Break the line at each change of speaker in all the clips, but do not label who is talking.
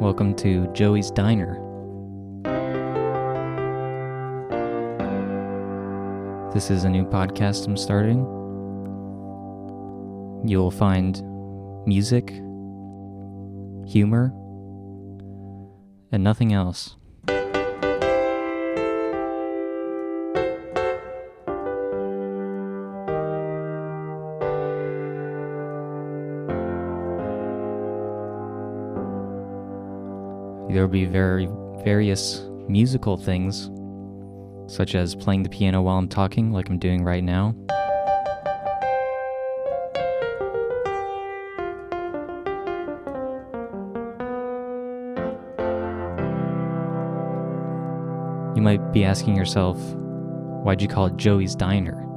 Welcome to Joey's Diner. This is a new podcast I'm starting. You'll find music, humor, and nothing else. There will be very various musical things, such as playing the piano while I'm talking, like I'm doing right now. You might be asking yourself, why'd you call it Joey's Diner?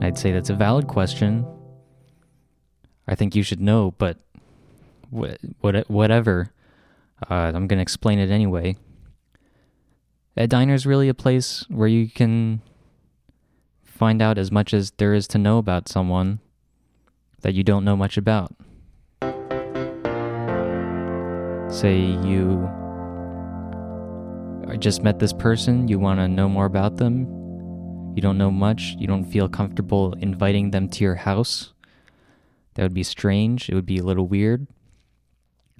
I'd say that's a valid question. I think you should know, but wh- what, whatever. Uh, I'm going to explain it anyway. A diner is really a place where you can find out as much as there is to know about someone that you don't know much about. Say you just met this person, you want to know more about them, you don't know much, you don't feel comfortable inviting them to your house. That would be strange, it would be a little weird.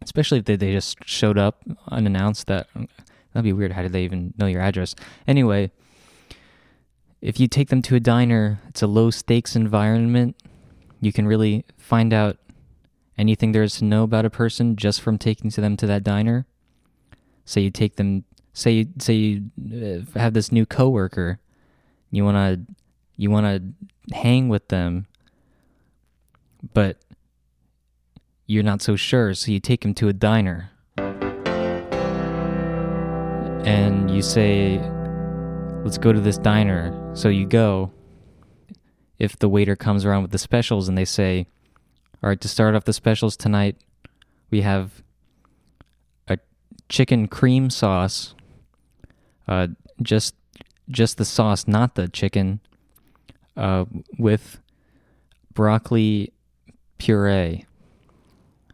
Especially if they, they just showed up unannounced that that'd be weird. How did they even know your address? Anyway, if you take them to a diner, it's a low stakes environment. You can really find out anything there is to know about a person just from taking them to that diner. Say you take them say you say you uh, have this new coworker, you want to you want to hang with them, but you're not so sure, so you take him to a diner. And you say, "Let's go to this diner." So you go. If the waiter comes around with the specials and they say, "All right, to start off the specials tonight, we have a chicken cream sauce uh, just just the sauce, not the chicken, uh, with broccoli puree.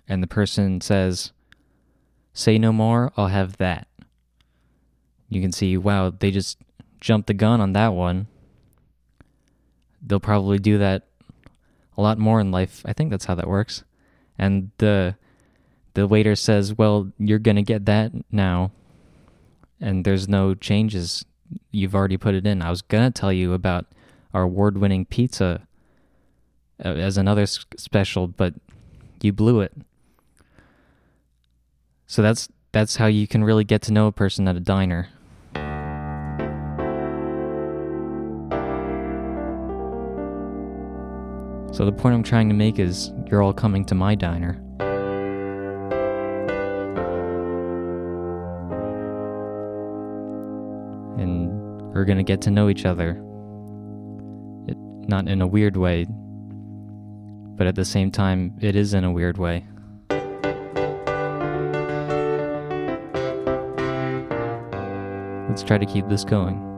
And the person says, "Say no more. I'll have that." You can see, wow, they just jumped the gun on that one. They'll probably do that a lot more in life. I think that's how that works. And the the waiter says, "Well, you're gonna get that now." and there's no changes. You've already put it in. I was gonna tell you about our award-winning pizza uh, as another special, but you blew it. So that's that's how you can really get to know a person at a diner. So the point I'm trying to make is you're all coming to my diner. and we're going to get to know each other. It, not in a weird way, but at the same time, it is in a weird way. Let's try to keep this going.